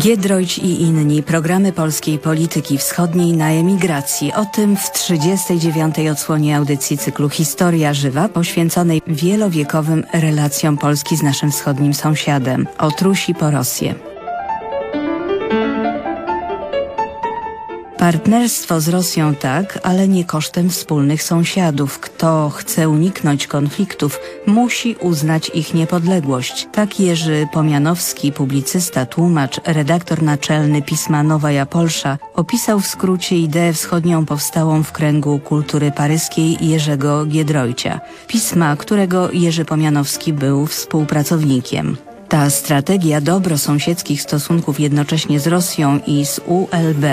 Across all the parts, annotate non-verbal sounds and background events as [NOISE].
Giedroyć i inni programy polskiej polityki wschodniej na emigracji. O tym w 39. odsłonie audycji cyklu Historia Żywa poświęconej wielowiekowym relacjom Polski z naszym wschodnim sąsiadem. O Trusi po Rosję. Partnerstwo z Rosją tak, ale nie kosztem wspólnych sąsiadów. Kto chce uniknąć konfliktów, musi uznać ich niepodległość. Tak Jerzy Pomianowski, publicysta, tłumacz, redaktor naczelny pisma Nowa Polsza, opisał w skrócie ideę wschodnią powstałą w kręgu kultury paryskiej Jerzego Giedroycia. Pisma, którego Jerzy Pomianowski był współpracownikiem. Ta strategia dobrosąsiedzkich stosunków jednocześnie z Rosją i z ULB,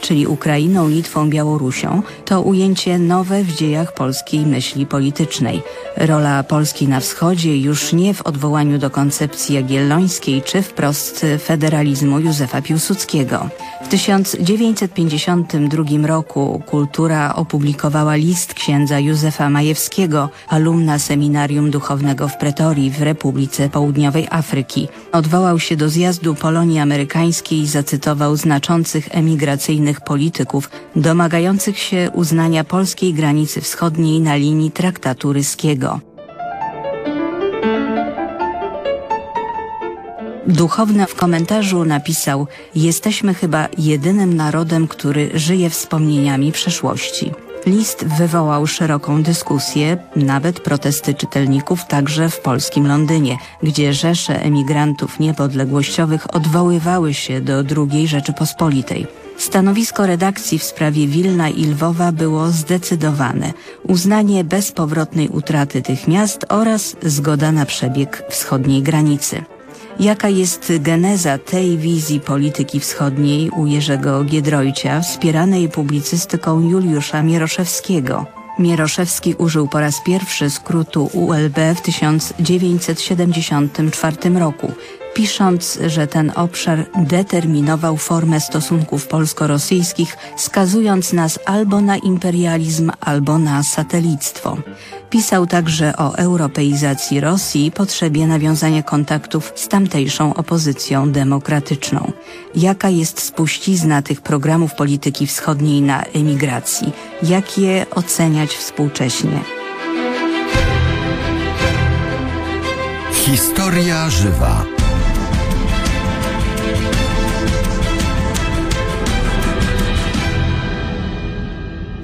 czyli Ukrainą, Litwą, Białorusią, to ujęcie nowe w dziejach polskiej myśli politycznej. Rola Polski na wschodzie już nie w odwołaniu do koncepcji jagiellońskiej czy wprost federalizmu Józefa Piłsudskiego. W 1952 roku Kultura opublikowała list księdza Józefa Majewskiego, alumna Seminarium Duchownego w Pretorii w Republice Południowej Afryki Ameryki. Odwołał się do zjazdu Polonii Amerykańskiej i zacytował znaczących emigracyjnych polityków domagających się uznania polskiej granicy wschodniej na linii traktatu ryskiego. Duchowny w komentarzu napisał Jesteśmy chyba jedynym narodem, który żyje wspomnieniami przeszłości. List wywołał szeroką dyskusję, nawet protesty czytelników także w polskim Londynie, gdzie rzesze emigrantów niepodległościowych odwoływały się do II Rzeczypospolitej. Stanowisko redakcji w sprawie Wilna i Lwowa było zdecydowane. Uznanie bezpowrotnej utraty tych miast oraz zgoda na przebieg wschodniej granicy. Jaka jest geneza tej wizji polityki wschodniej u Jerzego Giedroycia, wspieranej publicystyką Juliusza Mieroszewskiego? Mieroszewski użył po raz pierwszy skrótu ULB w 1974 roku pisząc, że ten obszar determinował formę stosunków polsko-rosyjskich, skazując nas albo na imperializm, albo na satelictwo. Pisał także o europeizacji Rosji i potrzebie nawiązania kontaktów z tamtejszą opozycją demokratyczną. Jaka jest spuścizna tych programów polityki wschodniej na emigracji? Jak je oceniać współcześnie? Historia żywa.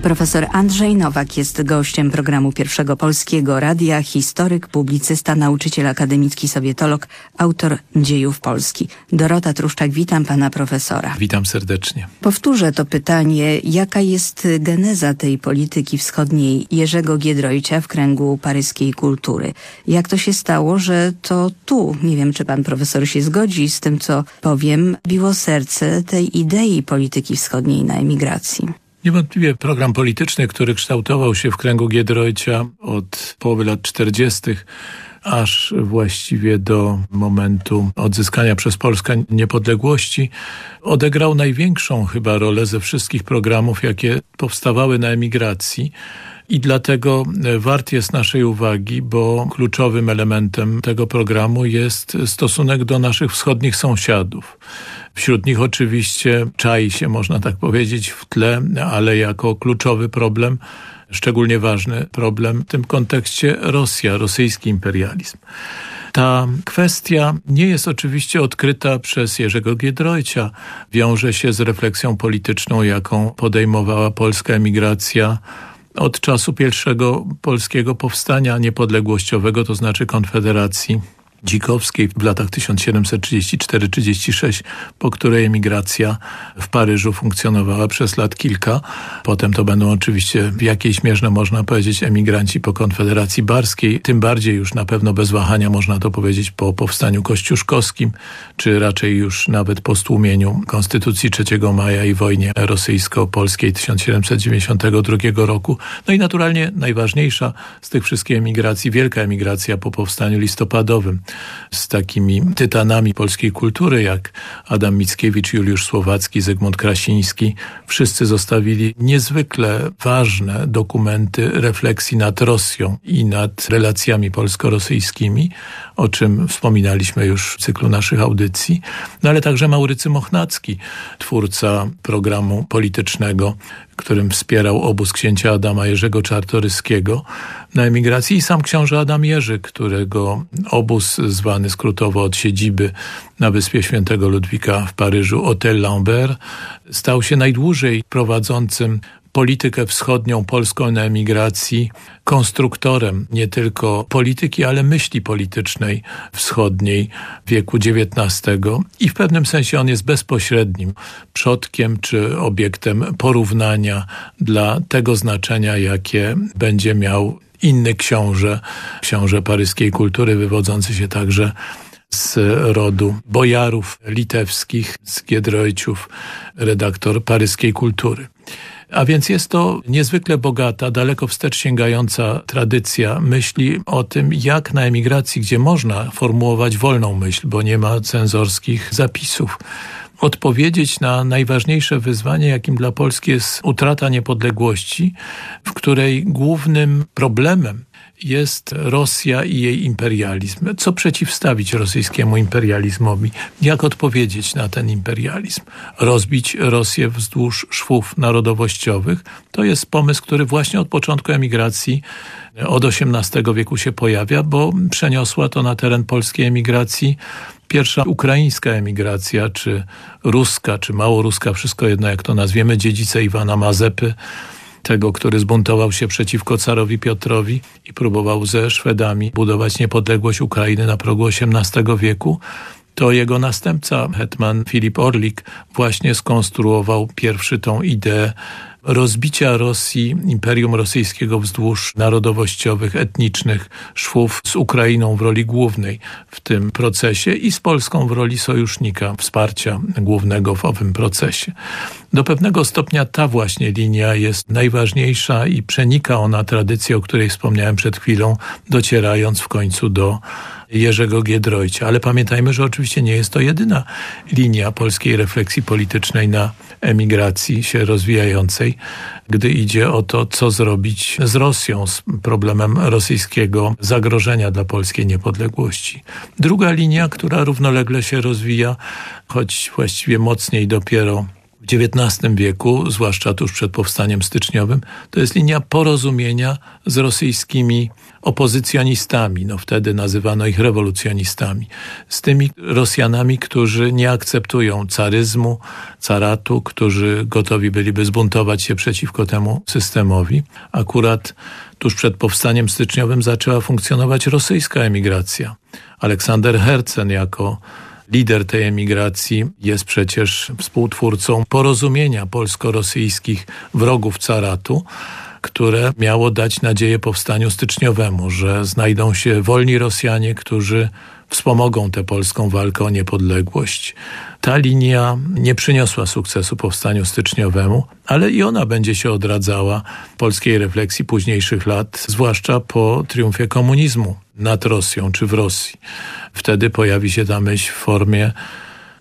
Profesor Andrzej Nowak jest gościem programu Pierwszego Polskiego Radia, historyk, publicysta, nauczyciel akademicki, sowietolog, autor dziejów Polski. Dorota Truszczak, witam pana profesora. Witam serdecznie. Powtórzę to pytanie, jaka jest geneza tej polityki wschodniej Jerzego Giedroycia w kręgu paryskiej kultury? Jak to się stało, że to tu, nie wiem czy pan profesor się zgodzi z tym, co powiem, biło serce tej idei polityki wschodniej na emigracji? Niewątpliwie program polityczny, który kształtował się w kręgu Giedroycia od połowy lat 40., aż właściwie do momentu odzyskania przez Polskę niepodległości, odegrał największą chyba rolę ze wszystkich programów, jakie powstawały na emigracji. I dlatego wart jest naszej uwagi, bo kluczowym elementem tego programu jest stosunek do naszych wschodnich sąsiadów. Wśród nich oczywiście czai się, można tak powiedzieć, w tle, ale jako kluczowy problem, szczególnie ważny problem w tym kontekście Rosja, rosyjski imperializm. Ta kwestia nie jest oczywiście odkryta przez Jerzego Giedroycia. Wiąże się z refleksją polityczną, jaką podejmowała polska emigracja od czasu pierwszego polskiego powstania niepodległościowego, to znaczy Konfederacji Dzikowskiej w latach 1734-36, po której emigracja w Paryżu funkcjonowała przez lat kilka. Potem to będą oczywiście w jakiejś mierze można powiedzieć emigranci po Konfederacji Barskiej, tym bardziej już na pewno bez wahania można to powiedzieć po powstaniu kościuszkowskim, czy raczej już nawet po stłumieniu Konstytucji 3 maja i wojnie rosyjsko-polskiej 1792 roku. No i naturalnie najważniejsza z tych wszystkich emigracji, wielka emigracja po powstaniu listopadowym z takimi tytanami polskiej kultury jak Adam Mickiewicz, Juliusz Słowacki, Zygmunt Krasiński. Wszyscy zostawili niezwykle ważne dokumenty refleksji nad Rosją i nad relacjami polsko-rosyjskimi, o czym wspominaliśmy już w cyklu naszych audycji, no ale także Maurycy Mochnacki, twórca programu politycznego, którym wspierał obóz księcia Adama Jerzego Czartoryskiego na emigracji i sam książę Adam Jerzy, którego obóz zwany skrótowo od siedziby na Wyspie Świętego Ludwika w Paryżu Hotel Lambert stał się najdłużej prowadzącym politykę wschodnią polską na emigracji, konstruktorem nie tylko polityki, ale myśli politycznej wschodniej wieku XIX i w pewnym sensie on jest bezpośrednim przodkiem czy obiektem porównania dla tego znaczenia, jakie będzie miał inny książę, książę paryskiej kultury, wywodzący się także z rodu bojarów litewskich, z Giedroyciów, redaktor paryskiej kultury. A więc jest to niezwykle bogata, daleko wstecz sięgająca tradycja myśli o tym, jak na emigracji, gdzie można formułować wolną myśl, bo nie ma cenzorskich zapisów, odpowiedzieć na najważniejsze wyzwanie, jakim dla Polski jest utrata niepodległości, w której głównym problemem jest Rosja i jej imperializm. Co przeciwstawić rosyjskiemu imperializmowi? Jak odpowiedzieć na ten imperializm? Rozbić Rosję wzdłuż szwów narodowościowych? To jest pomysł, który właśnie od początku emigracji od XVIII wieku się pojawia, bo przeniosła to na teren polskiej emigracji. Pierwsza ukraińska emigracja, czy ruska, czy małoruska, wszystko jedno jak to nazwiemy, dziedzice Iwana Mazepy, tego, który zbuntował się przeciwko carowi Piotrowi i próbował ze Szwedami budować niepodległość Ukrainy na progu XVIII wieku, to jego następca, hetman Filip Orlik, właśnie skonstruował pierwszy tą ideę rozbicia Rosji, Imperium Rosyjskiego wzdłuż narodowościowych, etnicznych szwów z Ukrainą w roli głównej w tym procesie i z Polską w roli sojusznika, wsparcia głównego w owym procesie. Do pewnego stopnia ta właśnie linia jest najważniejsza i przenika ona tradycję, o której wspomniałem przed chwilą, docierając w końcu do Jerzego Giedroycia. Ale pamiętajmy, że oczywiście nie jest to jedyna linia polskiej refleksji politycznej na emigracji się rozwijającej, gdy idzie o to, co zrobić z Rosją, z problemem rosyjskiego zagrożenia dla polskiej niepodległości. Druga linia, która równolegle się rozwija, choć właściwie mocniej dopiero XIX wieku, zwłaszcza tuż przed powstaniem styczniowym, to jest linia porozumienia z rosyjskimi opozycjonistami, no wtedy nazywano ich rewolucjonistami, z tymi Rosjanami, którzy nie akceptują caryzmu, caratu, którzy gotowi byliby zbuntować się przeciwko temu systemowi. Akurat tuż przed powstaniem styczniowym zaczęła funkcjonować rosyjska emigracja. Aleksander Hercen jako lider tej emigracji jest przecież współtwórcą porozumienia polsko-rosyjskich wrogów caratu, które miało dać nadzieję powstaniu styczniowemu, że znajdą się wolni Rosjanie, którzy wspomogą tę polską walkę o niepodległość. Ta linia nie przyniosła sukcesu powstaniu styczniowemu, ale i ona będzie się odradzała polskiej refleksji późniejszych lat, zwłaszcza po triumfie komunizmu nad Rosją czy w Rosji. Wtedy pojawi się ta myśl w formie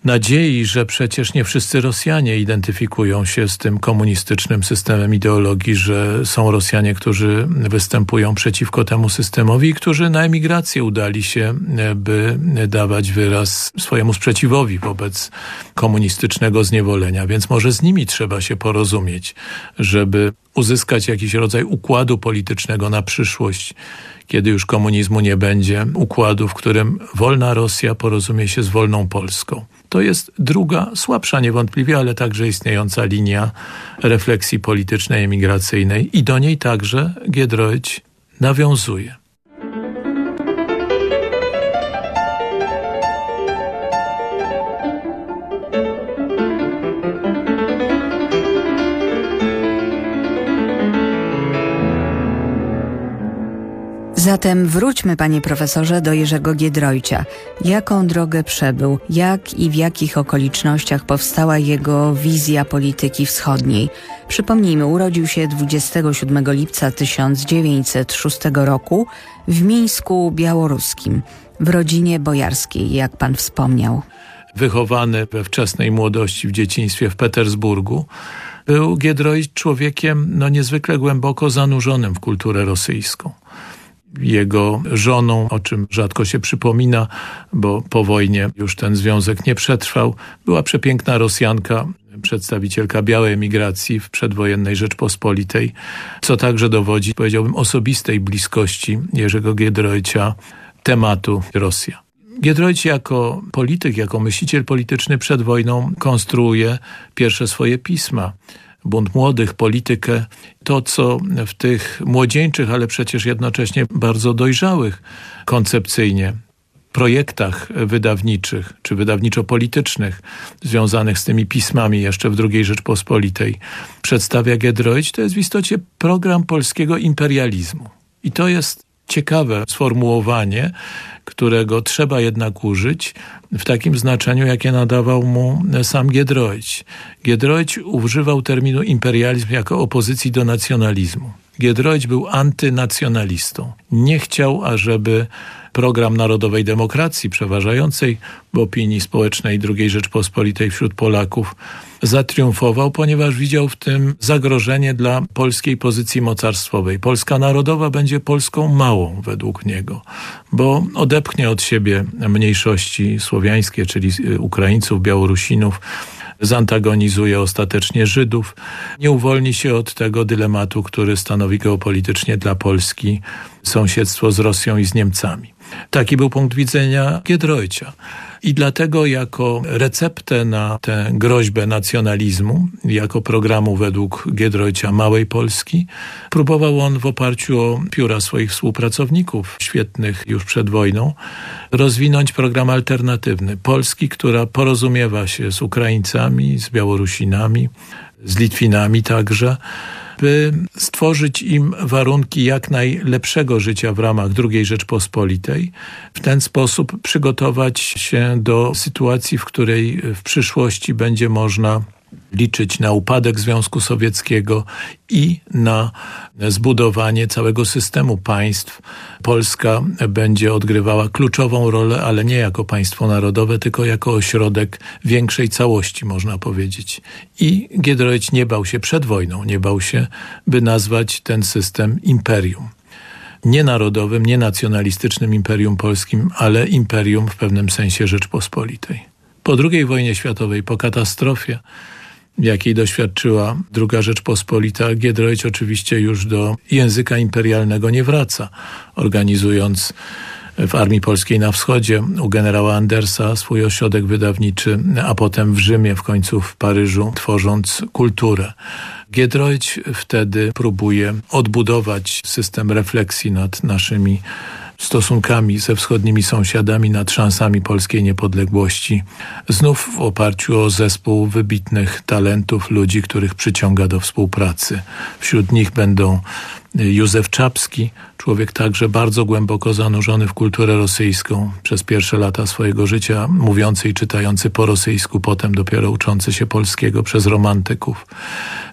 nadziei, że przecież nie wszyscy Rosjanie identyfikują się z tym komunistycznym systemem ideologii, że są Rosjanie, którzy występują przeciwko temu systemowi i którzy na emigrację udali się, by dawać wyraz swojemu sprzeciwowi wobec komunistycznego zniewolenia. Więc może z nimi trzeba się porozumieć, żeby uzyskać jakiś rodzaj układu politycznego na przyszłość, kiedy już komunizmu nie będzie, układu, w którym wolna Rosja porozumie się z wolną Polską. To jest druga, słabsza niewątpliwie, ale także istniejąca linia refleksji politycznej, emigracyjnej i do niej także Giedroyć nawiązuje. Zatem wróćmy, panie profesorze, do Jerzego Giedroycia. Jaką drogę przebył, jak i w jakich okolicznościach powstała jego wizja polityki wschodniej? Przypomnijmy, urodził się 27 lipca 1906 roku w Mińsku Białoruskim, w rodzinie bojarskiej, jak pan wspomniał. Wychowany we wczesnej młodości, w dzieciństwie w Petersburgu, był Giedroyć człowiekiem no, niezwykle głęboko zanurzonym w kulturę rosyjską jego żoną, o czym rzadko się przypomina, bo po wojnie już ten związek nie przetrwał, była przepiękna Rosjanka, przedstawicielka białej emigracji w przedwojennej Rzeczpospolitej, co także dowodzi, powiedziałbym, osobistej bliskości Jerzego Giedroycia tematu Rosja. Giedroyć jako polityk, jako myśliciel polityczny przed wojną konstruuje pierwsze swoje pisma. Bunt Młodych, politykę, to co w tych młodzieńczych, ale przecież jednocześnie bardzo dojrzałych koncepcyjnie projektach wydawniczych czy wydawniczo-politycznych związanych z tymi pismami jeszcze w II Rzeczpospolitej przedstawia Giedroyć, to jest w istocie program polskiego imperializmu. I to jest ciekawe sformułowanie, którego trzeba jednak użyć w takim znaczeniu, jakie nadawał mu sam Giedroyć. Giedroyć używał terminu imperializm jako opozycji do nacjonalizmu. Giedroyć był antynacjonalistą. Nie chciał, ażeby program narodowej demokracji przeważającej w opinii społecznej II Rzeczpospolitej wśród Polaków zatriumfował, ponieważ widział w tym zagrożenie dla polskiej pozycji mocarstwowej. Polska narodowa będzie Polską małą według niego, bo odepchnie od siebie mniejszości słowiańskie, czyli Ukraińców, Białorusinów, zantagonizuje ostatecznie Żydów, nie uwolni się od tego dylematu, który stanowi geopolitycznie dla Polski sąsiedztwo z Rosją i z Niemcami. Taki był punkt widzenia Giedroycia. I dlatego jako receptę na tę groźbę nacjonalizmu, jako programu według Giedroycia Małej Polski, próbował on w oparciu o pióra swoich współpracowników, świetnych już przed wojną, rozwinąć program alternatywny Polski, która porozumiewa się z Ukraińcami, z Białorusinami, z Litwinami także, by stworzyć im warunki jak najlepszego życia w ramach II Rzeczpospolitej. W ten sposób przygotować się do sytuacji, w której w przyszłości będzie można liczyć na upadek Związku Sowieckiego i na zbudowanie całego systemu państw. Polska będzie odgrywała kluczową rolę, ale nie jako państwo narodowe, tylko jako ośrodek większej całości, można powiedzieć. I Giedroyć nie bał się przed wojną, nie bał się, by nazwać ten system imperium nie narodowym, nie nacjonalistycznym imperium polskim, ale imperium w pewnym sensie Rzeczpospolitej. Po II wojnie światowej, po katastrofie, jakiej doświadczyła druga Rzeczpospolita, Giedroyć oczywiście już do języka imperialnego nie wraca, organizując w Armii Polskiej na Wschodzie u generała Andersa swój ośrodek wydawniczy, a potem w Rzymie, w końcu w Paryżu, tworząc kulturę. Giedroyć wtedy próbuje odbudować system refleksji nad naszymi stosunkami ze wschodnimi sąsiadami nad szansami polskiej niepodległości, znów w oparciu o zespół wybitnych talentów, ludzi, których przyciąga do współpracy. Wśród nich będą Józef Czapski, człowiek także bardzo głęboko zanurzony w kulturę rosyjską, przez pierwsze lata swojego życia mówiący i czytający po rosyjsku, potem dopiero uczący się polskiego przez romantyków.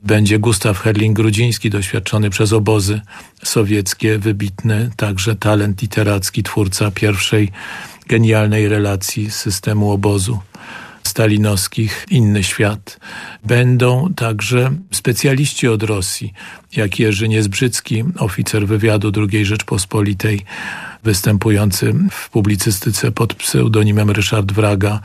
Będzie Gustaw Herling-Grudziński, doświadczony przez obozy sowieckie, wybitny także talent literacki, twórca pierwszej genialnej relacji systemu obozu stalinowskich, inny świat. Będą także specjaliści od Rosji, jak Jerzy Niezbrzycki, oficer wywiadu II Rzeczpospolitej, występujący w publicystyce pod pseudonimem Ryszard Wraga,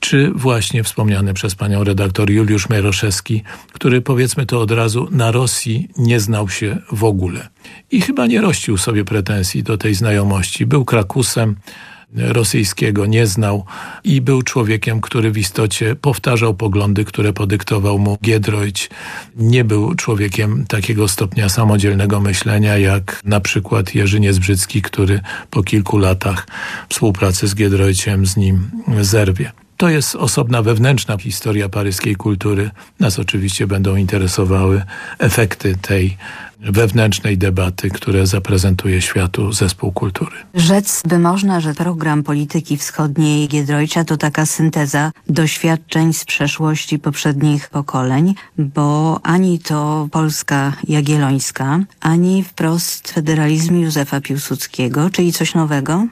czy właśnie wspomniany przez panią redaktor Juliusz Mieroszewski, który powiedzmy to od razu na Rosji nie znał się w ogóle. I chyba nie rościł sobie pretensji do tej znajomości. Był Krakusem, rosyjskiego nie znał i był człowiekiem, który w istocie powtarzał poglądy, które podyktował mu Giedroyć. Nie był człowiekiem takiego stopnia samodzielnego myślenia, jak na przykład Jerzy Niezbrzycki, który po kilku latach współpracy z Giedroyciem z nim zerwie. To jest osobna wewnętrzna historia paryskiej kultury. Nas oczywiście będą interesowały efekty tej wewnętrznej debaty, które zaprezentuje światu zespół kultury. Rzec by można, że program polityki wschodniej Giedroycia to taka synteza doświadczeń z przeszłości poprzednich pokoleń, bo ani to Polska Jagiellońska, ani wprost federalizm Józefa Piłsudskiego, czyli coś nowego?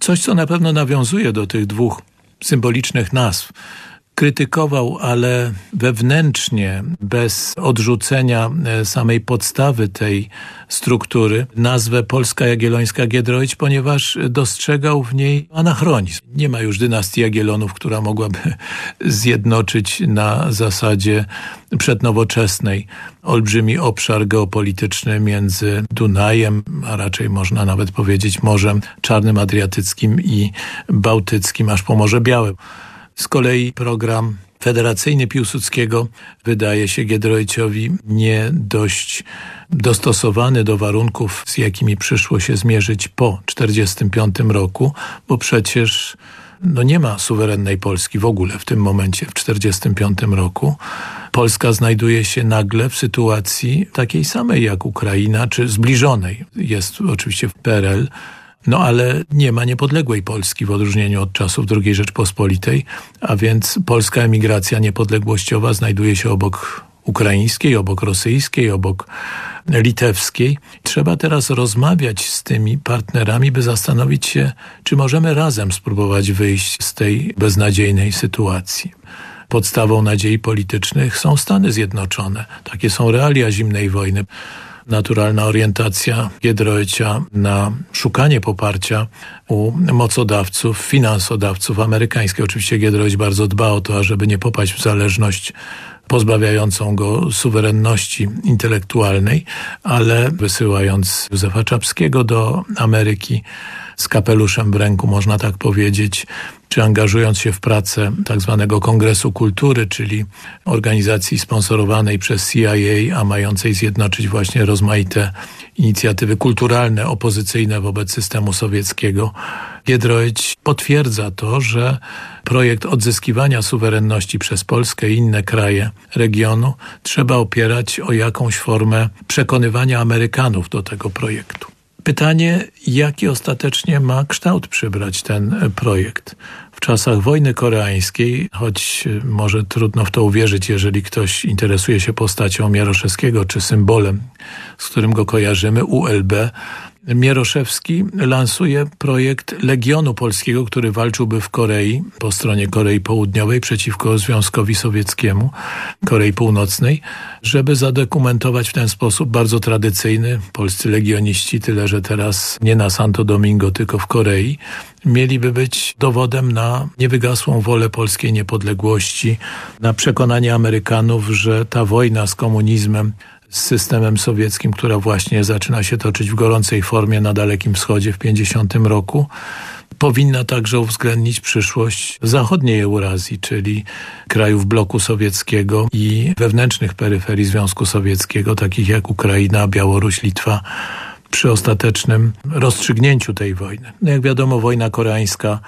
Coś, co na pewno nawiązuje do tych dwóch symbolicznych nazw krytykował, ale wewnętrznie, bez odrzucenia e, samej podstawy tej struktury, nazwę Polska Jagiellońska Giedroyć, ponieważ dostrzegał w niej anachronizm. Nie ma już dynastii Jagiellonów, która mogłaby [LAUGHS] zjednoczyć na zasadzie przednowoczesnej olbrzymi obszar geopolityczny między Dunajem, a raczej można nawet powiedzieć Morzem Czarnym Adriatyckim i Bałtyckim, aż po Morze Białe. Z kolei program federacyjny Piłsudskiego wydaje się Giedroyciowi nie dość dostosowany do warunków, z jakimi przyszło się zmierzyć po 1945 roku, bo przecież no nie ma suwerennej Polski w ogóle w tym momencie, w 1945 roku. Polska znajduje się nagle w sytuacji takiej samej jak Ukraina, czy zbliżonej. Jest oczywiście w PRL, no ale nie ma niepodległej Polski w odróżnieniu od czasów II Rzeczpospolitej, a więc polska emigracja niepodległościowa znajduje się obok ukraińskiej, obok rosyjskiej, obok litewskiej. Trzeba teraz rozmawiać z tymi partnerami, by zastanowić się, czy możemy razem spróbować wyjść z tej beznadziejnej sytuacji. Podstawą nadziei politycznych są Stany Zjednoczone. Takie są realia zimnej wojny naturalna orientacja Giedroycia na szukanie poparcia u mocodawców, finansodawców amerykańskich. Oczywiście Giedroyć bardzo dba o to, ażeby nie popaść w zależność pozbawiającą go suwerenności intelektualnej, ale wysyłając Józefa Czapskiego do Ameryki z kapeluszem w ręku, można tak powiedzieć, czy angażując się w pracę tak zwanego Kongresu Kultury, czyli organizacji sponsorowanej przez CIA, a mającej zjednoczyć właśnie rozmaite inicjatywy kulturalne opozycyjne wobec systemu sowieckiego, Giedroyć potwierdza to, że projekt odzyskiwania suwerenności przez Polskę i inne kraje regionu trzeba opierać o jakąś formę przekonywania Amerykanów do tego projektu. Pytanie, jaki ostatecznie ma kształt przybrać ten projekt. W czasach wojny koreańskiej, choć może trudno w to uwierzyć, jeżeli ktoś interesuje się postacią Mieroszewskiego czy symbolem, z którym go kojarzymy, ULB, Mieroszewski lansuje projekt Legionu Polskiego, który walczyłby w Korei, po stronie Korei Południowej przeciwko Związkowi Sowieckiemu, Korei Północnej, żeby zadokumentować w ten sposób bardzo tradycyjny polscy legioniści, tyle że teraz nie na Santo Domingo, tylko w Korei, mieliby być dowodem na niewygasłą wolę polskiej niepodległości, na przekonanie Amerykanów, że ta wojna z komunizmem z systemem sowieckim, która właśnie zaczyna się toczyć w gorącej formie na Dalekim Wschodzie w 50 roku, powinna także uwzględnić przyszłość zachodniej Eurazji, czyli krajów bloku sowieckiego i wewnętrznych peryferii Związku Sowieckiego, takich jak Ukraina, Białoruś, Litwa, przy ostatecznym rozstrzygnięciu tej wojny. No jak wiadomo, wojna koreańska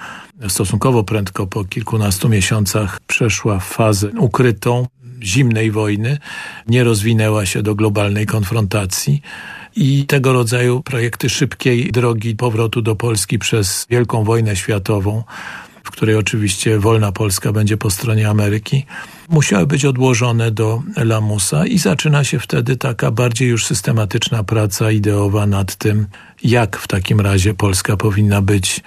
stosunkowo prędko po kilkunastu miesiącach przeszła fazę ukrytą, zimnej wojny, nie rozwinęła się do globalnej konfrontacji i tego rodzaju projekty szybkiej drogi powrotu do Polski przez Wielką Wojnę Światową, w której oczywiście wolna Polska będzie po stronie Ameryki, musiały być odłożone do lamusa i zaczyna się wtedy taka bardziej już systematyczna praca ideowa nad tym, jak w takim razie Polska powinna być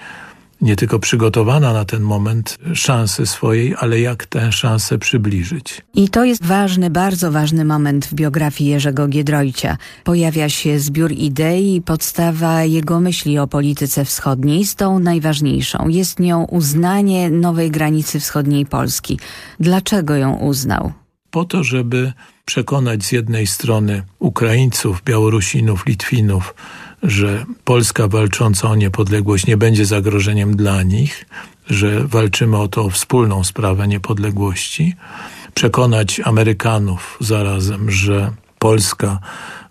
nie tylko przygotowana na ten moment szansy swojej, ale jak tę szansę przybliżyć. I to jest ważny, bardzo ważny moment w biografii Jerzego Giedroycia. Pojawia się zbiór idei i podstawa jego myśli o polityce wschodniej z tą najważniejszą. Jest nią uznanie nowej granicy wschodniej Polski. Dlaczego ją uznał? Po to, żeby przekonać z jednej strony Ukraińców, Białorusinów, Litwinów, że Polska walcząca o niepodległość nie będzie zagrożeniem dla nich, że walczymy o to wspólną sprawę niepodległości, przekonać Amerykanów zarazem, że Polska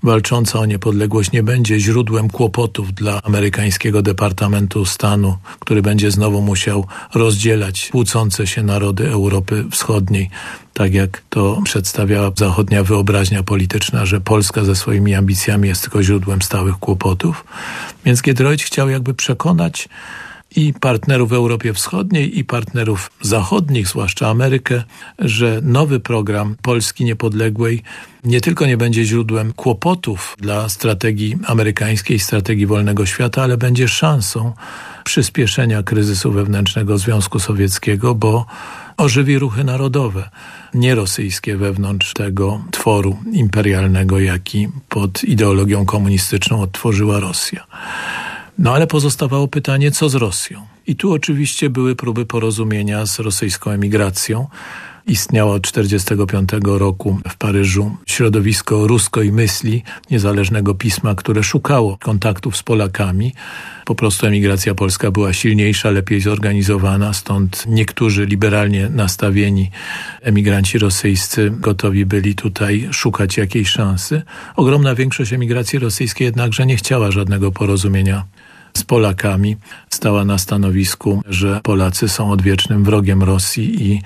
walcząca o niepodległość nie będzie źródłem kłopotów dla amerykańskiego Departamentu Stanu, który będzie znowu musiał rozdzielać kłócące się narody Europy Wschodniej tak jak to przedstawiała zachodnia wyobraźnia polityczna, że Polska ze swoimi ambicjami jest tylko źródłem stałych kłopotów. Więc Giedroyć chciał jakby przekonać i partnerów w Europie Wschodniej, i partnerów zachodnich, zwłaszcza Amerykę, że nowy program Polski Niepodległej nie tylko nie będzie źródłem kłopotów dla strategii amerykańskiej, strategii wolnego świata, ale będzie szansą przyspieszenia kryzysu wewnętrznego Związku Sowieckiego, bo ożywi ruchy narodowe, nierosyjskie wewnątrz tego tworu imperialnego, jaki pod ideologią komunistyczną odtworzyła Rosja. No ale pozostawało pytanie, co z Rosją? I tu oczywiście były próby porozumienia z rosyjską emigracją. Istniało od 1945 roku w Paryżu środowisko ruskiej myśli, niezależnego pisma, które szukało kontaktów z Polakami. Po prostu emigracja polska była silniejsza, lepiej zorganizowana, stąd niektórzy liberalnie nastawieni emigranci rosyjscy gotowi byli tutaj szukać jakiejś szansy. Ogromna większość emigracji rosyjskiej jednakże nie chciała żadnego porozumienia z Polakami. Stała na stanowisku, że Polacy są odwiecznym wrogiem Rosji i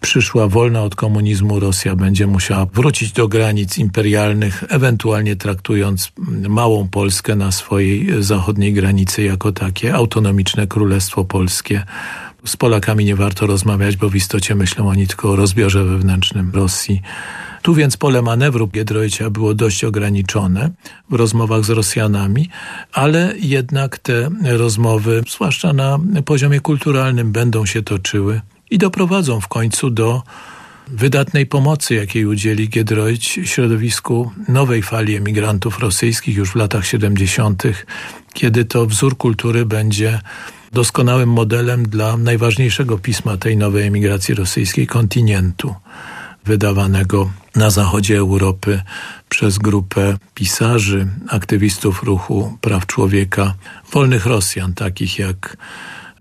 przyszła wolna od komunizmu Rosja będzie musiała wrócić do granic imperialnych, ewentualnie traktując małą Polskę na swojej zachodniej granicy jako takie autonomiczne Królestwo Polskie. Z Polakami nie warto rozmawiać, bo w istocie myślą oni tylko o rozbiorze wewnętrznym Rosji. Tu więc pole manewru Giedroycia było dość ograniczone w rozmowach z Rosjanami, ale jednak te rozmowy, zwłaszcza na poziomie kulturalnym, będą się toczyły i doprowadzą w końcu do wydatnej pomocy, jakiej udzieli Giedroyć środowisku nowej fali emigrantów rosyjskich już w latach 70., kiedy to wzór kultury będzie doskonałym modelem dla najważniejszego pisma tej nowej emigracji rosyjskiej, kontynentu wydawanego na zachodzie Europy przez grupę pisarzy, aktywistów ruchu praw człowieka, wolnych Rosjan, takich jak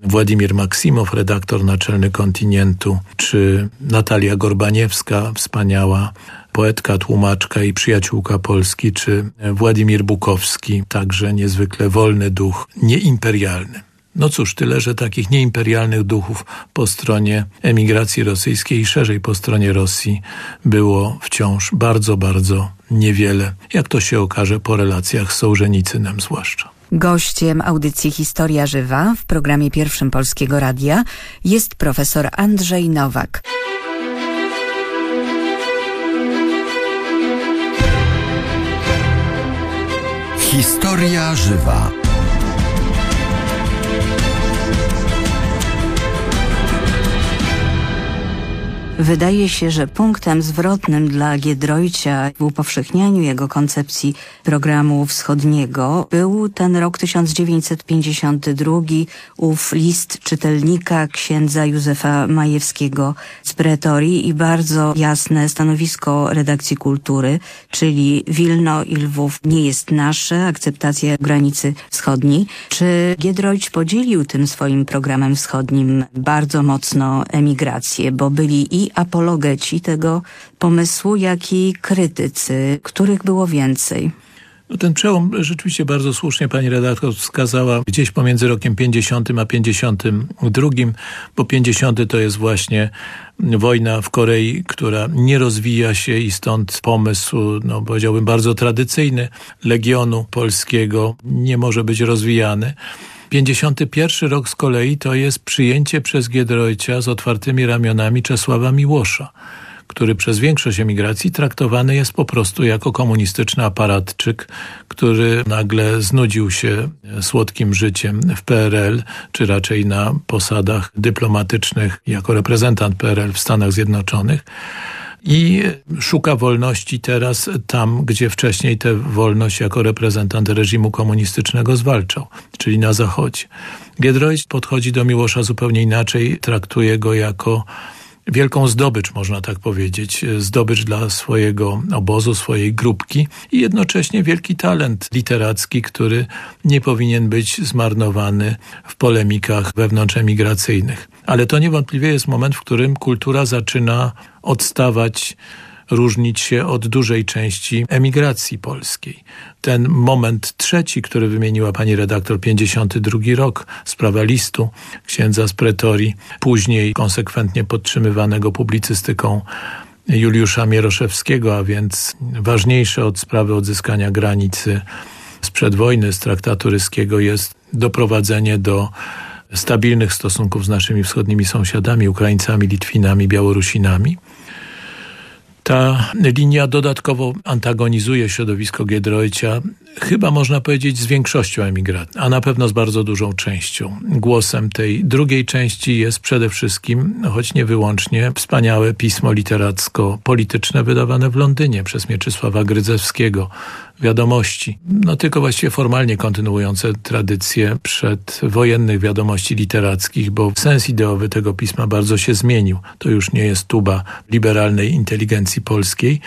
Władimir Maksimow, redaktor naczelny Kontynentu, czy Natalia Gorbaniewska, wspaniała poetka, tłumaczka i przyjaciółka Polski, czy Władimir Bukowski, także niezwykle wolny duch, nieimperialny. No cóż, tyle, że takich nieimperialnych duchów po stronie emigracji rosyjskiej i szerzej po stronie Rosji było wciąż bardzo, bardzo niewiele, jak to się okaże po relacjach z Sołżenicynem zwłaszcza. Gościem audycji Historia Żywa w programie pierwszym Polskiego Radia jest profesor Andrzej Nowak. Historia Żywa Wydaje się, że punktem zwrotnym dla Giedroycia w upowszechnianiu jego koncepcji programu wschodniego był ten rok 1952, ów list czytelnika księdza Józefa Majewskiego z Pretorii i bardzo jasne stanowisko redakcji kultury, czyli Wilno i Lwów nie jest nasze, akceptacja granicy wschodniej. Czy Giedroyć podzielił tym swoim programem wschodnim bardzo mocno emigrację, bo byli i apologeci tego pomysłu, jak i krytycy, których było więcej. No ten przełom rzeczywiście bardzo słusznie pani redaktor wskazała gdzieś pomiędzy rokiem 50 a 52, bo 50 to jest właśnie wojna w Korei, która nie rozwija się i stąd pomysł, no powiedziałbym bardzo tradycyjny Legionu Polskiego nie może być rozwijany. 51 rok z kolei to jest przyjęcie przez Giedroycia z otwartymi ramionami Czesława Miłosza, który przez większość emigracji traktowany jest po prostu jako komunistyczny aparatczyk, który nagle znudził się słodkim życiem w PRL, czy raczej na posadach dyplomatycznych jako reprezentant PRL w Stanach Zjednoczonych i szuka wolności teraz tam, gdzie wcześniej tę wolność jako reprezentant reżimu komunistycznego zwalczał, czyli na Zachodzie. Giedroyć podchodzi do Miłosza zupełnie inaczej, traktuje go jako wielką zdobycz, można tak powiedzieć, zdobycz dla swojego obozu, swojej grupki i jednocześnie wielki talent literacki, który nie powinien być zmarnowany w polemikach wewnątrzemigracyjnych. Ale to niewątpliwie jest moment, w którym kultura zaczyna odstawać różnić się od dużej części emigracji polskiej. Ten moment trzeci, który wymieniła pani redaktor, 52 rok, sprawa listu księdza z Pretorii, później konsekwentnie podtrzymywanego publicystyką Juliusza Mieroszewskiego, a więc ważniejsze od sprawy odzyskania granicy sprzed wojny z traktatu ryskiego jest doprowadzenie do stabilnych stosunków z naszymi wschodnimi sąsiadami, Ukraińcami, Litwinami, Białorusinami. Ta linia dodatkowo antagonizuje środowisko Giedroycia, chyba można powiedzieć z większością emigracji, a na pewno z bardzo dużą częścią. Głosem tej drugiej części jest przede wszystkim, choć nie wyłącznie, wspaniałe pismo literacko-polityczne wydawane w Londynie przez Mieczysława Grydzewskiego, wiadomości, no tylko właściwie formalnie kontynuujące tradycję przedwojennych wiadomości literackich, bo sens ideowy tego pisma bardzo się zmienił. To już nie jest tuba liberalnej inteligencji polskiej,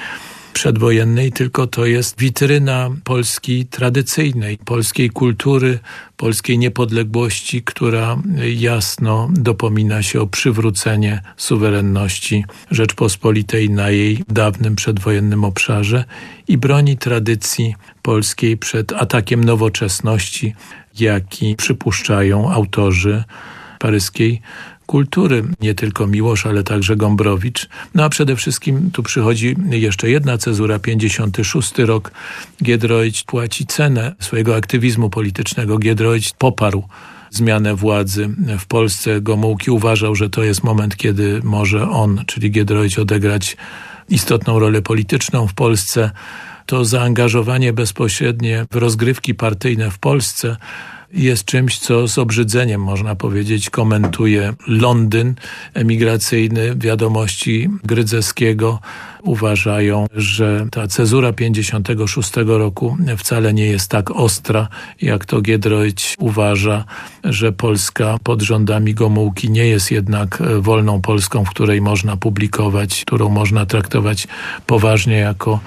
przedwojennej, tylko to jest witryna Polski tradycyjnej, polskiej kultury, polskiej niepodległości, która jasno dopomina się o przywrócenie suwerenności Rzeczpospolitej na jej dawnym przedwojennym obszarze i broni tradycji polskiej przed atakiem nowoczesności, jaki przypuszczają autorzy paryskiej kultury, nie tylko Miłosz, ale także Gombrowicz. No a przede wszystkim tu przychodzi jeszcze jedna cezura, 56 rok. Giedroyć płaci cenę swojego aktywizmu politycznego. Giedroyć poparł zmianę władzy w Polsce. Gomułki uważał, że to jest moment, kiedy może on, czyli Giedroyć, odegrać istotną rolę polityczną w Polsce. To zaangażowanie bezpośrednie w rozgrywki partyjne w Polsce jest czymś, co z obrzydzeniem, można powiedzieć, komentuje Londyn emigracyjny, wiadomości Grydzewskiego. Uważają, że ta cezura 56 roku wcale nie jest tak ostra, jak to Giedroyć uważa, że Polska pod rządami Gomułki nie jest jednak wolną Polską, w której można publikować, którą można traktować poważnie jako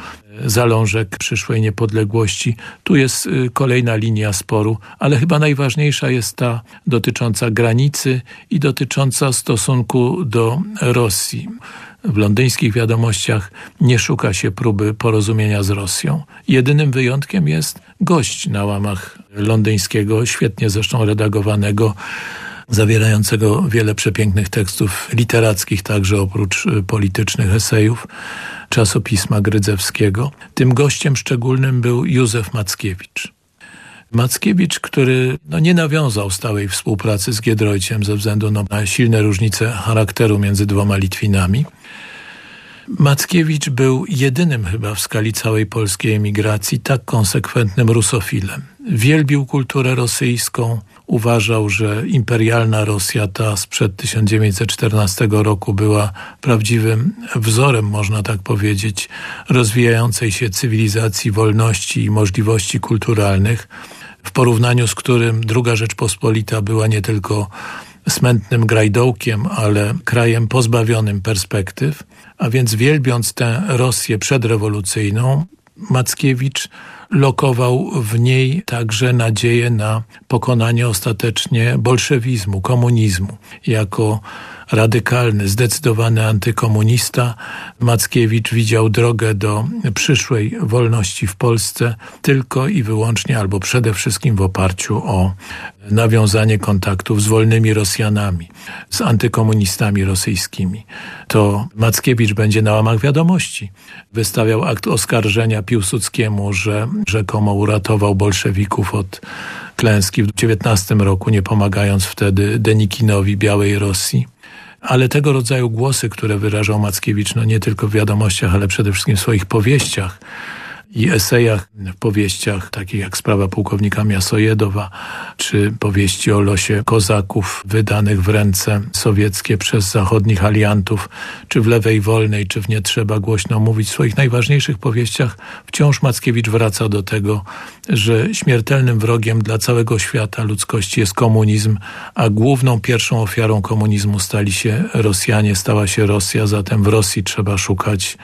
zalążek przyszłej niepodległości. Tu jest y, kolejna linia sporu, ale chyba najważniejsza jest ta dotycząca granicy i dotycząca stosunku do Rosji. W londyńskich wiadomościach nie szuka się próby porozumienia z Rosją. Jedynym wyjątkiem jest gość na łamach londyńskiego, świetnie zresztą redagowanego zawierającego wiele przepięknych tekstów literackich, także oprócz y, politycznych esejów czasopisma Grydzewskiego. Tym gościem szczególnym był Józef Mackiewicz. Mackiewicz, który no, nie nawiązał stałej współpracy z Giedroyciem ze względu na silne różnice charakteru między dwoma Litwinami. Mackiewicz był jedynym chyba w skali całej polskiej emigracji tak konsekwentnym rusofilem. Wielbił kulturę rosyjską, uważał, że imperialna Rosja ta sprzed 1914 roku była prawdziwym wzorem, można tak powiedzieć, rozwijającej się cywilizacji, wolności i możliwości kulturalnych, w porównaniu z którym II Rzeczpospolita była nie tylko smętnym grajdołkiem, ale krajem pozbawionym perspektyw, a więc wielbiąc tę Rosję przedrewolucyjną, Mackiewicz lokował w niej także nadzieję na pokonanie ostatecznie bolszewizmu, komunizmu. Jako radykalny, zdecydowany antykomunista Mackiewicz widział drogę do przyszłej wolności w Polsce tylko i wyłącznie albo przede wszystkim w oparciu o nawiązanie kontaktów z wolnymi Rosjanami, z antykomunistami rosyjskimi. To Mackiewicz będzie na łamach wiadomości. Wystawiał akt oskarżenia Piłsudskiemu, że rzekomo uratował bolszewików od klęski w 19 roku, nie pomagając wtedy Denikinowi Białej Rosji. Ale tego rodzaju głosy, które wyrażał Mackiewicz, no nie tylko w wiadomościach, ale przede wszystkim w swoich powieściach, i esejach, w powieściach takich jak Sprawa pułkownika Miasojedowa, czy powieści o losie kozaków wydanych w ręce sowieckie przez zachodnich aliantów, czy w Lewej Wolnej, czy w Nie Trzeba Głośno Mówić. W swoich najważniejszych powieściach wciąż Mackiewicz wraca do tego, że śmiertelnym wrogiem dla całego świata ludzkości jest komunizm, a główną pierwszą ofiarą komunizmu stali się Rosjanie, stała się Rosja, zatem w Rosji trzeba szukać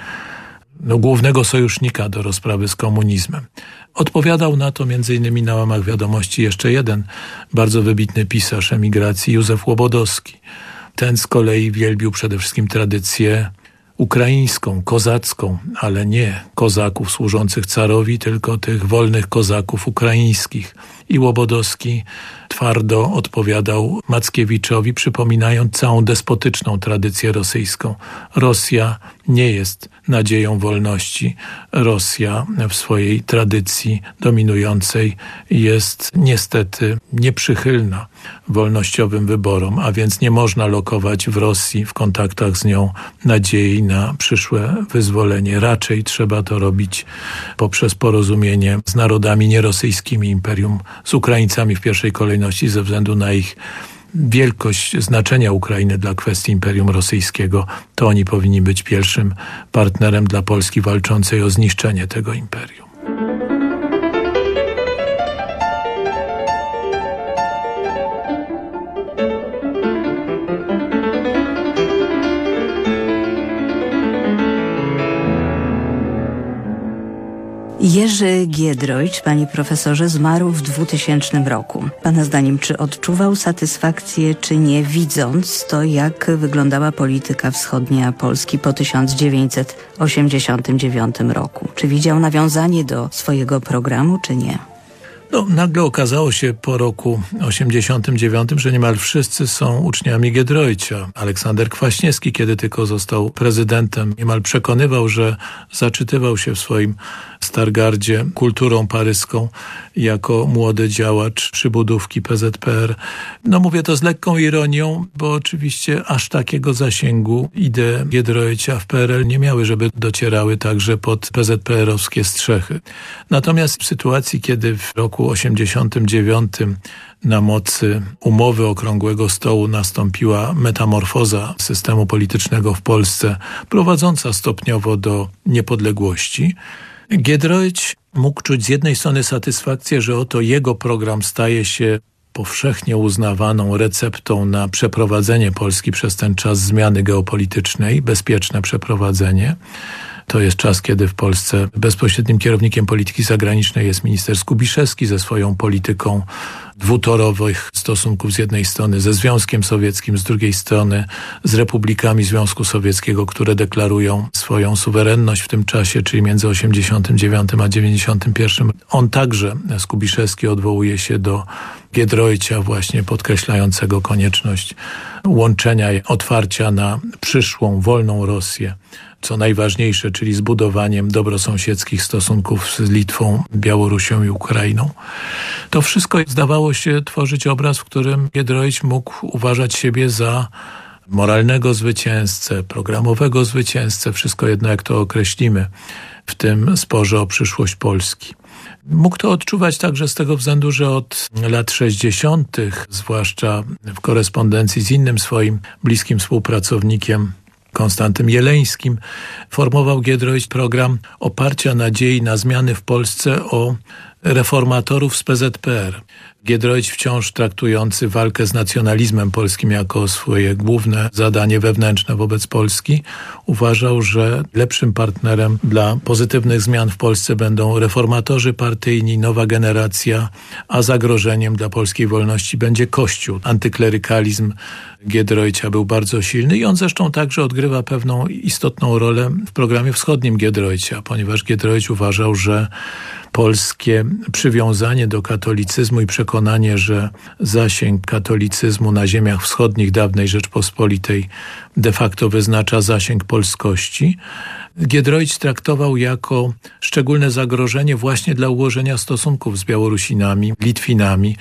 no, głównego sojusznika do rozprawy z komunizmem. Odpowiadał na to m.in. na łamach wiadomości jeszcze jeden bardzo wybitny pisarz emigracji, Józef Łobodowski. Ten z kolei wielbił przede wszystkim tradycję ukraińską, kozacką, ale nie kozaków służących carowi, tylko tych wolnych kozaków ukraińskich. I Łobodowski twardo odpowiadał Mackiewiczowi, przypominając całą despotyczną tradycję rosyjską. Rosja nie jest nadzieją wolności. Rosja w swojej tradycji dominującej jest niestety nieprzychylna wolnościowym wyborom, a więc nie można lokować w Rosji w kontaktach z nią nadziei na przyszłe wyzwolenie. Raczej trzeba to robić poprzez porozumienie z narodami nierosyjskimi imperium, z Ukraińcami w pierwszej kolejności ze względu na ich wielkość znaczenia Ukrainy dla kwestii Imperium Rosyjskiego, to oni powinni być pierwszym partnerem dla Polski walczącej o zniszczenie tego imperium. Jerzy Giedroyć, panie profesorze, zmarł w 2000 roku. Pana zdaniem, czy odczuwał satysfakcję, czy nie, widząc to, jak wyglądała polityka wschodnia Polski po 1989 roku? Czy widział nawiązanie do swojego programu, czy nie? No, nagle okazało się po roku 89, że niemal wszyscy są uczniami Giedroycia. Aleksander Kwaśniewski, kiedy tylko został prezydentem, niemal przekonywał, że zaczytywał się w swoim Stargardzie kulturą paryską jako młody działacz przybudówki PZPR. No mówię to z lekką ironią, bo oczywiście aż takiego zasięgu idee Giedroycia w PRL nie miały, żeby docierały także pod PZPR-owskie strzechy. Natomiast w sytuacji, kiedy w roku 89 na mocy umowy Okrągłego Stołu nastąpiła metamorfoza systemu politycznego w Polsce, prowadząca stopniowo do niepodległości, Giedroyć mógł czuć z jednej strony satysfakcję, że oto jego program staje się powszechnie uznawaną receptą na przeprowadzenie Polski przez ten czas zmiany geopolitycznej, bezpieczne przeprowadzenie. To jest czas, kiedy w Polsce bezpośrednim kierownikiem polityki zagranicznej jest minister Skubiszewski ze swoją polityką dwutorowych stosunków z jednej strony ze Związkiem Sowieckim, z drugiej strony z republikami Związku Sowieckiego, które deklarują swoją suwerenność w tym czasie, czyli między 89 a 91. On także, Skubiszewski, odwołuje się do Giedroycia właśnie podkreślającego konieczność łączenia, otwarcia na przyszłą, wolną Rosję co najważniejsze, czyli zbudowaniem dobrosąsiedzkich stosunków z Litwą, Białorusią i Ukrainą. To wszystko zdawało się tworzyć obraz, w którym Giedroyć mógł uważać siebie za moralnego zwycięzcę, programowego zwycięzcę, wszystko jedno jak to określimy w tym sporze o przyszłość Polski. Mógł to odczuwać także z tego względu, że od lat 60., zwłaszcza w korespondencji z innym swoim bliskim współpracownikiem, Konstantym Jeleńskim, formował Giedroyć program oparcia nadziei na zmiany w Polsce o reformatorów z PZPR. Giedroyć wciąż traktujący walkę z nacjonalizmem polskim jako swoje główne zadanie wewnętrzne wobec Polski, uważał, że lepszym partnerem dla pozytywnych zmian w Polsce będą reformatorzy partyjni, nowa generacja, a zagrożeniem dla polskiej wolności będzie Kościół. Antyklerykalizm Giedroycia był bardzo silny i on zresztą także odgrywa pewną istotną rolę w programie wschodnim Giedroycia, ponieważ Giedroyć uważał, że polskie przywiązanie do katolicyzmu i przekonanie, że zasięg katolicyzmu na ziemiach wschodnich dawnej Rzeczpospolitej de facto wyznacza zasięg polskości, Giedroyć traktował jako szczególne zagrożenie właśnie dla ułożenia stosunków z Białorusinami, Litwinami,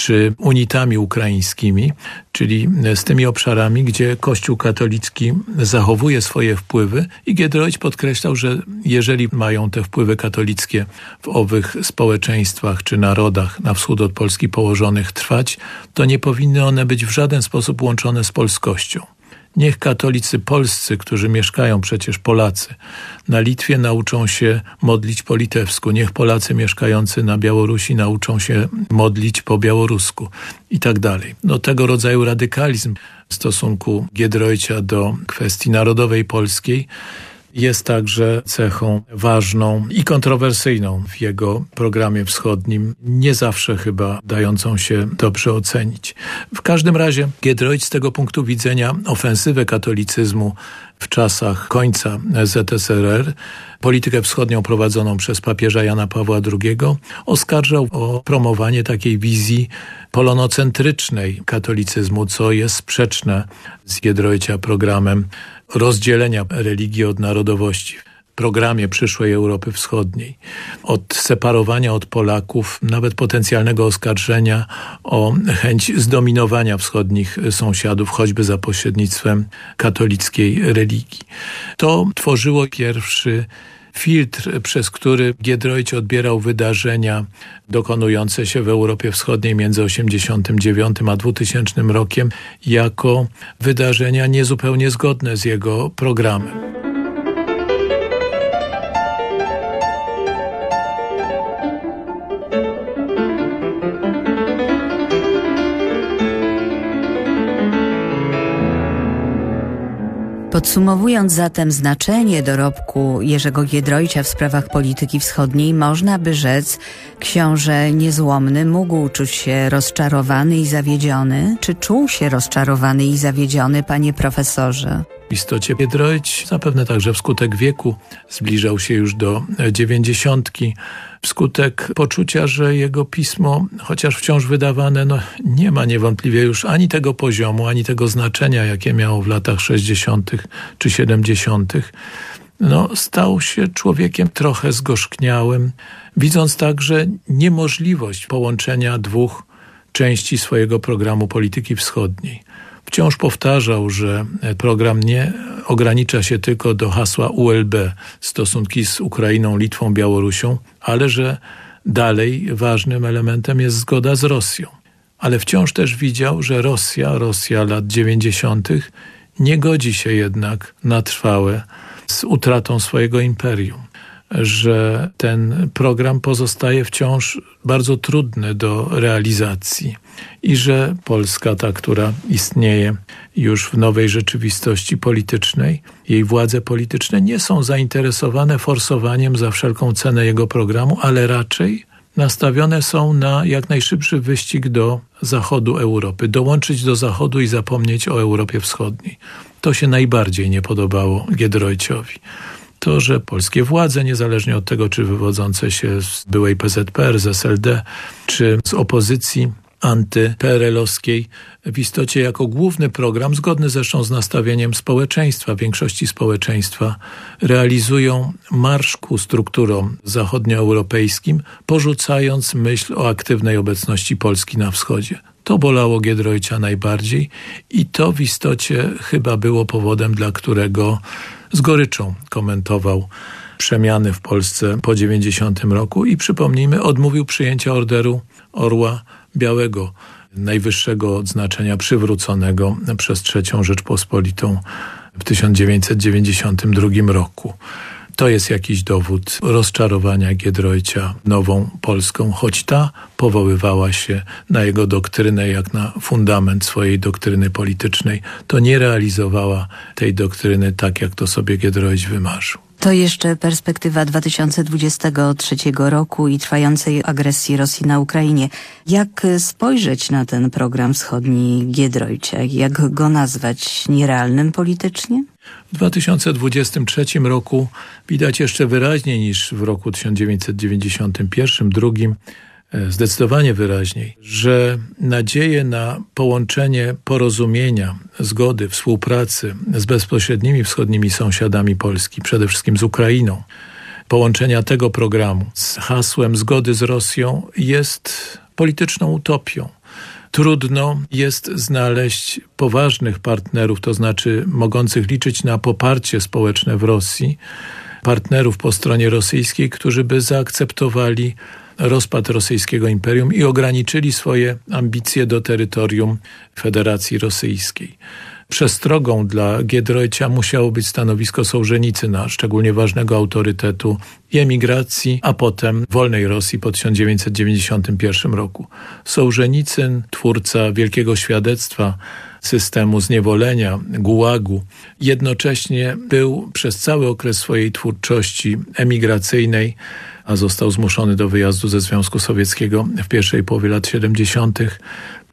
czy unitami ukraińskimi, czyli z tymi obszarami, gdzie Kościół katolicki zachowuje swoje wpływy i Giedroyć podkreślał, że jeżeli mają te wpływy katolickie w owych społeczeństwach czy narodach na wschód od Polski położonych trwać, to nie powinny one być w żaden sposób łączone z polskością. Niech katolicy polscy, którzy mieszkają przecież Polacy, na Litwie nauczą się modlić po litewsku. Niech Polacy mieszkający na Białorusi nauczą się modlić po białorusku i tak dalej. No tego rodzaju radykalizm w stosunku Giedroycia do kwestii narodowej polskiej jest także cechą ważną i kontrowersyjną w jego programie wschodnim, nie zawsze chyba dającą się dobrze ocenić. W każdym razie Giedroyć z tego punktu widzenia ofensywę katolicyzmu w czasach końca ZSRR, politykę wschodnią prowadzoną przez papieża Jana Pawła II, oskarżał o promowanie takiej wizji polonocentrycznej katolicyzmu, co jest sprzeczne z Giedroycia programem rozdzielenia religii od narodowości programie przyszłej Europy Wschodniej. Od separowania od Polaków, nawet potencjalnego oskarżenia o chęć zdominowania wschodnich sąsiadów, choćby za pośrednictwem katolickiej religii. To tworzyło pierwszy filtr, przez który Giedroyć odbierał wydarzenia dokonujące się w Europie Wschodniej między 89 a 2000 rokiem jako wydarzenia niezupełnie zgodne z jego programem. Podsumowując zatem znaczenie dorobku Jerzego Giedroycia w sprawach polityki wschodniej, można by rzec, książę niezłomny mógł czuć się rozczarowany i zawiedziony. Czy czuł się rozczarowany i zawiedziony, panie profesorze? W istocie Giedroyć zapewne także wskutek wieku zbliżał się już do dziewięćdziesiątki, wskutek poczucia, że jego pismo, chociaż wciąż wydawane, no, nie ma niewątpliwie już ani tego poziomu, ani tego znaczenia, jakie miało w latach 60. czy 70. No, stał się człowiekiem trochę zgorzkniałym, widząc także niemożliwość połączenia dwóch części swojego programu polityki wschodniej. Wciąż powtarzał, że program nie ogranicza się tylko do hasła ULB, stosunki z Ukrainą, Litwą, Białorusią, ale że dalej ważnym elementem jest zgoda z Rosją. Ale wciąż też widział, że Rosja, Rosja lat 90., nie godzi się jednak na trwałe z utratą swojego imperium że ten program pozostaje wciąż bardzo trudny do realizacji i że Polska, ta, która istnieje już w nowej rzeczywistości politycznej, jej władze polityczne nie są zainteresowane forsowaniem za wszelką cenę jego programu, ale raczej nastawione są na jak najszybszy wyścig do zachodu Europy, dołączyć do zachodu i zapomnieć o Europie Wschodniej. To się najbardziej nie podobało Giedroyciowi to, że polskie władze, niezależnie od tego, czy wywodzące się z byłej PZPR, z SLD, czy z opozycji antyPRL-owskiej, w istocie jako główny program, zgodny zresztą z nastawieniem społeczeństwa, większości społeczeństwa, realizują marsz ku strukturom zachodnioeuropejskim, porzucając myśl o aktywnej obecności Polski na wschodzie. To bolało Giedroycia najbardziej i to w istocie chyba było powodem, dla którego z goryczą komentował przemiany w Polsce po 90 roku i przypomnijmy, odmówił przyjęcia orderu Orła Białego, najwyższego odznaczenia przywróconego przez trzecią Rzeczpospolitą w 1992 roku. To jest jakiś dowód rozczarowania Giedroycia nową Polską, choć ta powoływała się na jego doktrynę jak na fundament swojej doktryny politycznej. To nie realizowała tej doktryny tak, jak to sobie Giedroyć wymarzył. To jeszcze perspektywa 2023 roku i trwającej agresji Rosji na Ukrainie. Jak spojrzeć na ten program wschodni Giedroycia? Jak go nazwać? Nierealnym politycznie? W 2023 roku widać jeszcze wyraźniej niż w roku 1991-2002 e, zdecydowanie wyraźniej, że nadzieje na połączenie porozumienia, zgody, współpracy z bezpośrednimi wschodnimi sąsiadami Polski, przede wszystkim z Ukrainą, połączenia tego programu z hasłem zgody z Rosją jest polityczną utopią trudno jest znaleźć poważnych partnerów, to znaczy mogących liczyć na poparcie społeczne w Rosji, partnerów po stronie rosyjskiej, którzy by zaakceptowali rozpad rosyjskiego imperium i ograniczyli swoje ambicje do terytorium Federacji Rosyjskiej. Przestrogą dla Giedroycia musiało być stanowisko Sołżenicyna, szczególnie ważnego autorytetu i emigracji, a potem wolnej Rosji po 1991 roku. Sołżenicyn, twórca wielkiego świadectwa systemu zniewolenia, gułagu, jednocześnie był przez cały okres swojej twórczości emigracyjnej a został zmuszony do wyjazdu ze Związku Sowieckiego w pierwszej połowie lat 70.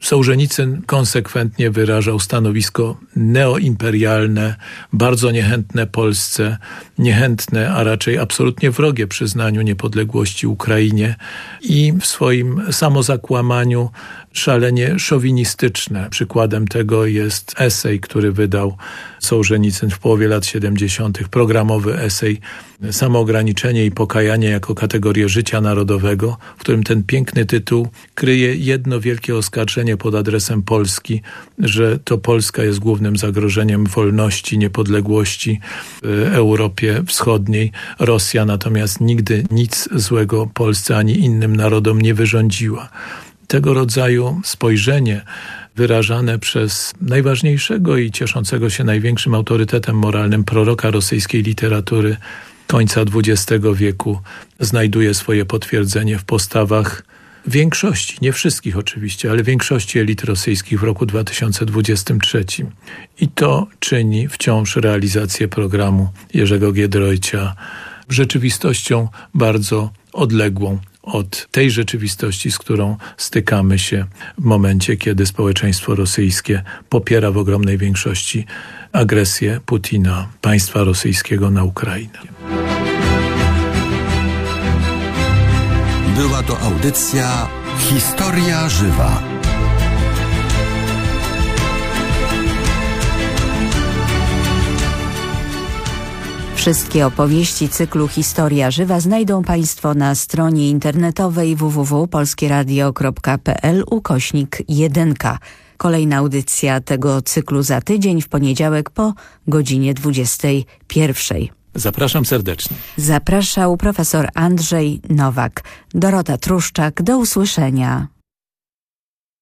Sołżenicyn konsekwentnie wyrażał stanowisko neoimperialne, bardzo niechętne Polsce, niechętne, a raczej absolutnie wrogie przyznaniu niepodległości Ukrainie i w swoim samozakłamaniu szalenie szowinistyczne. Przykładem tego jest esej, który wydał Sołżenicyn w połowie lat 70., programowy esej Samoograniczenie i pokajanie jako kategorię życia narodowego, w którym ten piękny tytuł kryje jedno wielkie oskarżenie pod adresem Polski, że to Polska jest głównym zagrożeniem wolności, niepodległości Europie Wschodniej. Rosja natomiast nigdy nic złego Polsce ani innym narodom nie wyrządziła tego rodzaju spojrzenie wyrażane przez najważniejszego i cieszącego się największym autorytetem moralnym proroka rosyjskiej literatury końca XX wieku znajduje swoje potwierdzenie w postawach większości, nie wszystkich oczywiście, ale większości elit rosyjskich w roku 2023. I to czyni wciąż realizację programu Jerzego Giedroycia rzeczywistością bardzo odległą od tej rzeczywistości, z którą stykamy się w momencie, kiedy społeczeństwo rosyjskie popiera w ogromnej większości agresję Putina, państwa rosyjskiego na Ukrainę. Była to audycja Historia Żywa. Wszystkie opowieści cyklu Historia Żywa znajdą Państwo na stronie internetowej www.polskieradio.pl ukośnik 1. Kolejna audycja tego cyklu za tydzień w poniedziałek po godzinie 21. Zapraszam serdecznie. Zapraszał profesor Andrzej Nowak. Dorota Truszczak. Do usłyszenia.